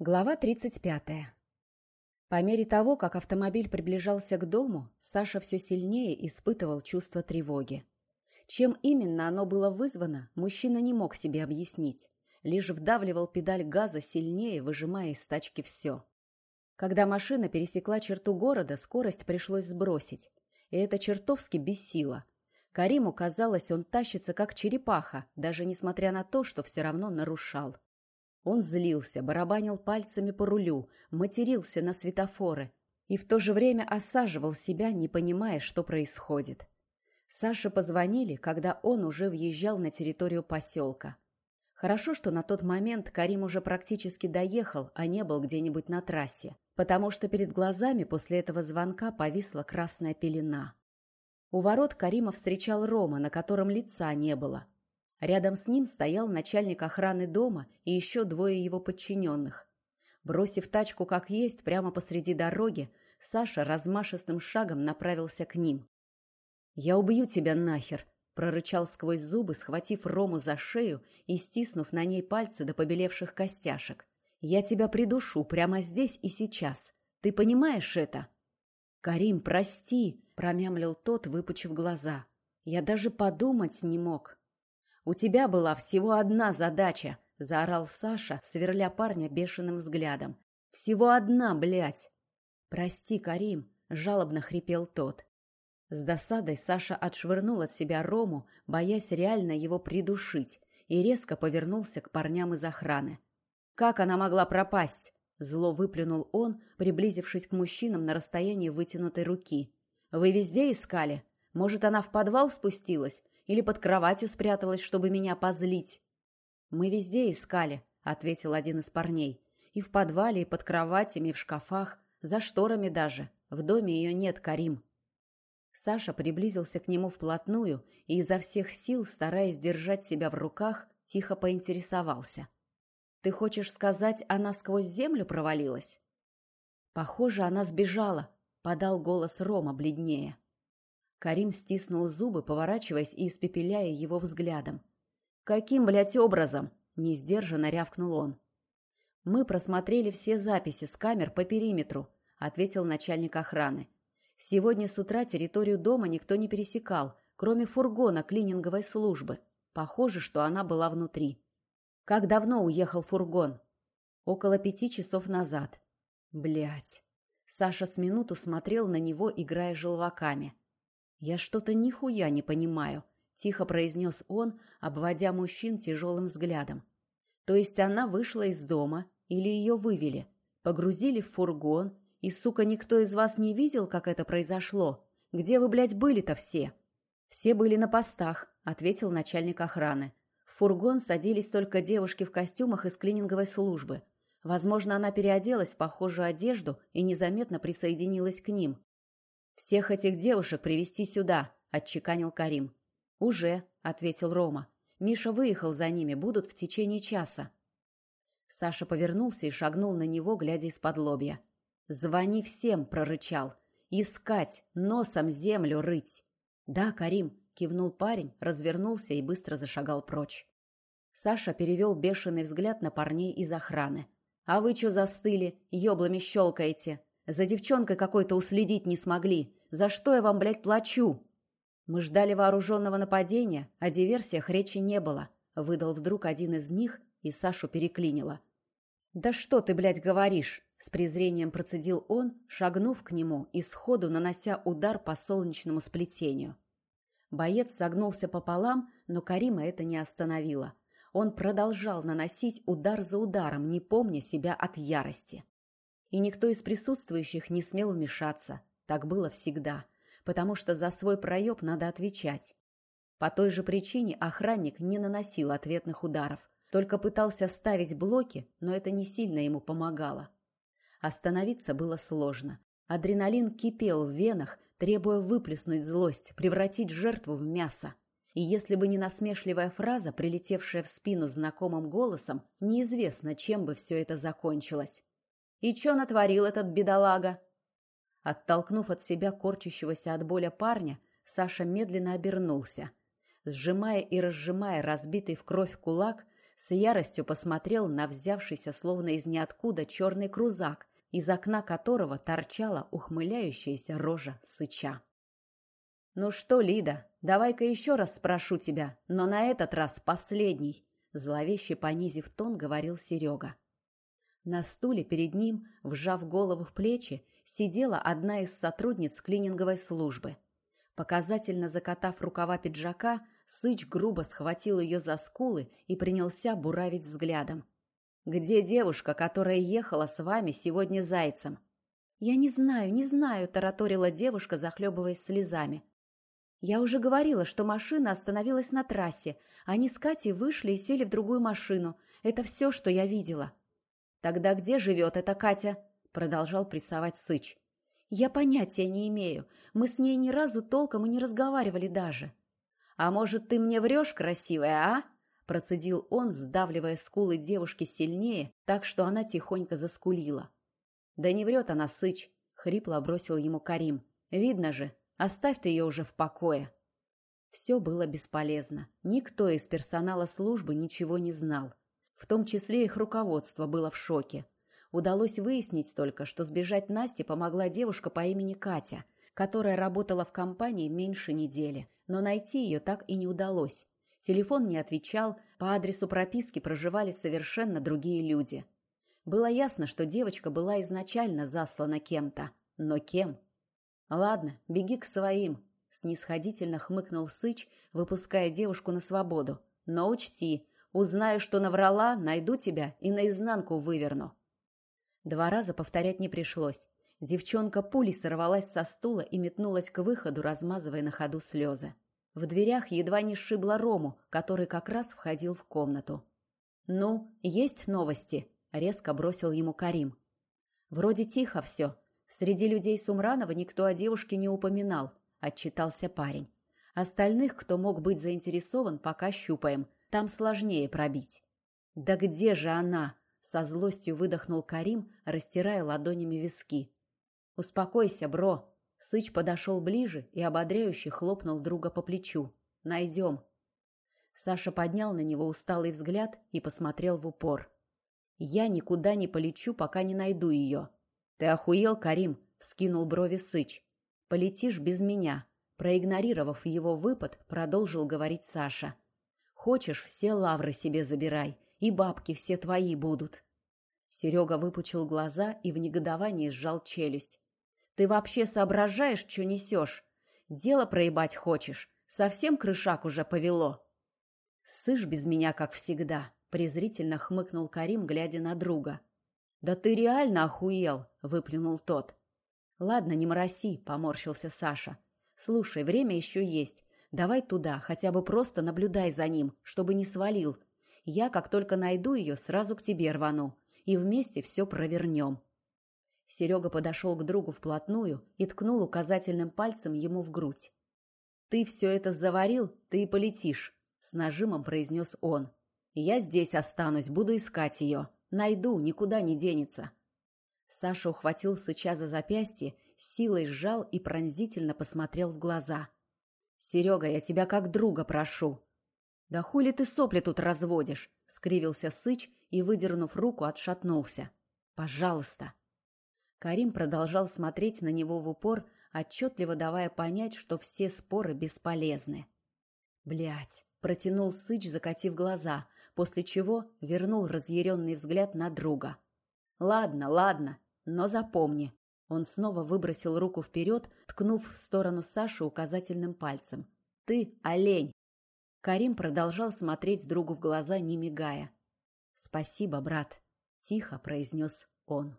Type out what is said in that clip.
Глава 35. По мере того, как автомобиль приближался к дому, Саша все сильнее испытывал чувство тревоги. Чем именно оно было вызвано, мужчина не мог себе объяснить. Лишь вдавливал педаль газа сильнее, выжимая из тачки все. Когда машина пересекла черту города, скорость пришлось сбросить. И это чертовски бесило. Кариму казалось, он тащится как черепаха, даже несмотря на то, что все равно нарушал. Он злился, барабанил пальцами по рулю, матерился на светофоры и в то же время осаживал себя, не понимая, что происходит. Саше позвонили, когда он уже въезжал на территорию поселка. Хорошо, что на тот момент Карим уже практически доехал, а не был где-нибудь на трассе, потому что перед глазами после этого звонка повисла красная пелена. У ворот Карима встречал Рома, на котором лица не было – Рядом с ним стоял начальник охраны дома и еще двое его подчиненных. Бросив тачку как есть прямо посреди дороги, Саша размашистым шагом направился к ним. «Я убью тебя нахер!» — прорычал сквозь зубы, схватив Рому за шею и стиснув на ней пальцы до побелевших костяшек. «Я тебя придушу прямо здесь и сейчас. Ты понимаешь это?» «Карим, прости!» — промямлил тот, выпучив глаза. «Я даже подумать не мог. «У тебя была всего одна задача», — заорал Саша, сверля парня бешеным взглядом. «Всего одна, блядь!» «Прости, Карим», — жалобно хрипел тот. С досадой Саша отшвырнул от себя Рому, боясь реально его придушить, и резко повернулся к парням из охраны. «Как она могла пропасть?» Зло выплюнул он, приблизившись к мужчинам на расстоянии вытянутой руки. «Вы везде искали? Может, она в подвал спустилась? Или под кроватью спряталась, чтобы меня позлить?» «Мы везде искали», — ответил один из парней. «И в подвале, и под кроватями, и в шкафах, за шторами даже. В доме ее нет, Карим». Саша приблизился к нему вплотную и изо всех сил, стараясь держать себя в руках, тихо поинтересовался. «Ты хочешь сказать, она сквозь землю провалилась?» «Похоже, она сбежала», — подал голос Рома бледнее. Карим стиснул зубы, поворачиваясь и испепеляя его взглядом. «Каким, блядь, образом?» – несдержанно рявкнул он. «Мы просмотрели все записи с камер по периметру», – ответил начальник охраны. «Сегодня с утра территорию дома никто не пересекал, кроме фургона клининговой службы. Похоже, что она была внутри». «Как давно уехал фургон?» «Около пяти часов назад». Блять. Саша с минуту смотрел на него, играя желваками. «Я что-то нихуя не понимаю», — тихо произнес он, обводя мужчин тяжелым взглядом. «То есть она вышла из дома или ее вывели, погрузили в фургон, и, сука, никто из вас не видел, как это произошло? Где вы, блядь, были-то все?» «Все были на постах», — ответил начальник охраны. В фургон садились только девушки в костюмах из клининговой службы. Возможно, она переоделась в похожую одежду и незаметно присоединилась к ним. «Всех этих девушек привести сюда», — отчеканил Карим. «Уже», — ответил Рома. «Миша выехал за ними, будут в течение часа». Саша повернулся и шагнул на него, глядя из-под лобья. «Звони всем!» — прорычал. «Искать! Носом землю рыть!» «Да, Карим!» — кивнул парень, развернулся и быстро зашагал прочь. Саша перевел бешеный взгляд на парней из охраны. «А вы что застыли? Ёблами щелкаете?» За девчонкой какой-то уследить не смогли. За что я вам, блядь, плачу?» Мы ждали вооруженного нападения, о диверсиях речи не было. Выдал вдруг один из них, и Сашу переклинило. «Да что ты, блядь, говоришь?» С презрением процедил он, шагнув к нему и сходу нанося удар по солнечному сплетению. Боец согнулся пополам, но Карима это не остановило. Он продолжал наносить удар за ударом, не помня себя от ярости и никто из присутствующих не смел вмешаться. Так было всегда, потому что за свой проеб надо отвечать. По той же причине охранник не наносил ответных ударов, только пытался ставить блоки, но это не сильно ему помогало. Остановиться было сложно. Адреналин кипел в венах, требуя выплеснуть злость, превратить жертву в мясо. И если бы не насмешливая фраза, прилетевшая в спину знакомым голосом, неизвестно, чем бы все это закончилось. И что натворил этот бедолага? Оттолкнув от себя корчащегося от боли парня, Саша медленно обернулся. Сжимая и разжимая разбитый в кровь кулак, С яростью посмотрел на взявшийся словно из ниоткуда черный крузак, из окна которого торчала ухмыляющаяся рожа сыча. «Ну что, Лида, давай-ка еще раз спрошу тебя, но на этот раз последний», зловеще понизив тон, говорил Серега. На стуле перед ним, вжав голову в плечи, сидела одна из сотрудниц клининговой службы. Показательно закатав рукава пиджака, Сыч грубо схватил ее за скулы и принялся буравить взглядом. «Где девушка, которая ехала с вами сегодня зайцем?» «Я не знаю, не знаю», — тараторила девушка, захлебываясь слезами. Я уже говорила, что машина остановилась на трассе. Они с Катей вышли и сели в другую машину. Это все, что я видела. «Тогда где живет эта Катя?» — продолжал прессовать Сыч. «Я понятия не имею. Мы с ней ни разу толком и не разговаривали даже». «А может, ты мне врешь, красивая, а?» Процедил он, сдавливая скулы девушки сильнее, так что она тихонько заскулила. «Да не врет она, Сыч!» — хрипло бросил ему Карим. «Видно же, Оставь ты ее уже в покое. Все было бесполезно. Никто из персонала службы ничего не знал. В том числе их руководство было в шоке. Удалось выяснить только, что сбежать Насте помогла девушка по имени Катя, которая работала в компании меньше недели, но найти ее так и не удалось. Телефон не отвечал, по адресу прописки проживали совершенно другие люди. Было ясно, что девочка была изначально заслана кем-то. Но кем? «Ладно, беги к своим», — снисходительно хмыкнул Сыч, выпуская девушку на свободу. «Но учти, узнаю, что наврала, найду тебя и наизнанку выверну». Два раза повторять не пришлось. Девчонка пулей сорвалась со стула и метнулась к выходу, размазывая на ходу слезы. В дверях едва не сшибла Рому, который как раз входил в комнату. «Ну, есть новости?» — резко бросил ему Карим. «Вроде тихо все», Среди людей Сумранова никто о девушке не упоминал, отчитался парень. Остальных, кто мог быть заинтересован, пока щупаем. Там сложнее пробить. «Да где же она?» — со злостью выдохнул Карим, растирая ладонями виски. «Успокойся, бро!» Сыч подошел ближе и ободряюще хлопнул друга по плечу. «Найдем!» Саша поднял на него усталый взгляд и посмотрел в упор. «Я никуда не полечу, пока не найду ее. «Ты охуел, Карим?» — вскинул брови Сыч. «Полетишь без меня». Проигнорировав его выпад, продолжил говорить Саша. «Хочешь, все лавры себе забирай, и бабки все твои будут». Серега выпучил глаза и в негодовании сжал челюсть. «Ты вообще соображаешь, что несешь? Дело проебать хочешь? Совсем крышак уже повело?» «Сышь без меня, как всегда», — презрительно хмыкнул Карим, глядя на друга. «Да ты реально охуел!» — выплюнул тот. «Ладно, не мороси», — поморщился Саша. «Слушай, время еще есть. Давай туда, хотя бы просто наблюдай за ним, чтобы не свалил. Я, как только найду ее, сразу к тебе рвану. И вместе все провернем». Серега подошел к другу вплотную и ткнул указательным пальцем ему в грудь. «Ты все это заварил, ты и полетишь», — с нажимом произнес он. «Я здесь останусь, буду искать ее. Найду, никуда не денется. Саша ухватил Сыча за запястье, силой сжал и пронзительно посмотрел в глаза. «Серега, я тебя как друга прошу». «Да хули ты сопли тут разводишь?» — скривился Сыч и, выдернув руку, отшатнулся. «Пожалуйста». Карим продолжал смотреть на него в упор, отчетливо давая понять, что все споры бесполезны. Блять, протянул Сыч, закатив глаза, после чего вернул разъяренный взгляд на друга. «Ладно, ладно, но запомни». Он снова выбросил руку вперед, ткнув в сторону Саши указательным пальцем. «Ты олень!» Карим продолжал смотреть другу в глаза, не мигая. «Спасибо, брат», — тихо произнес он.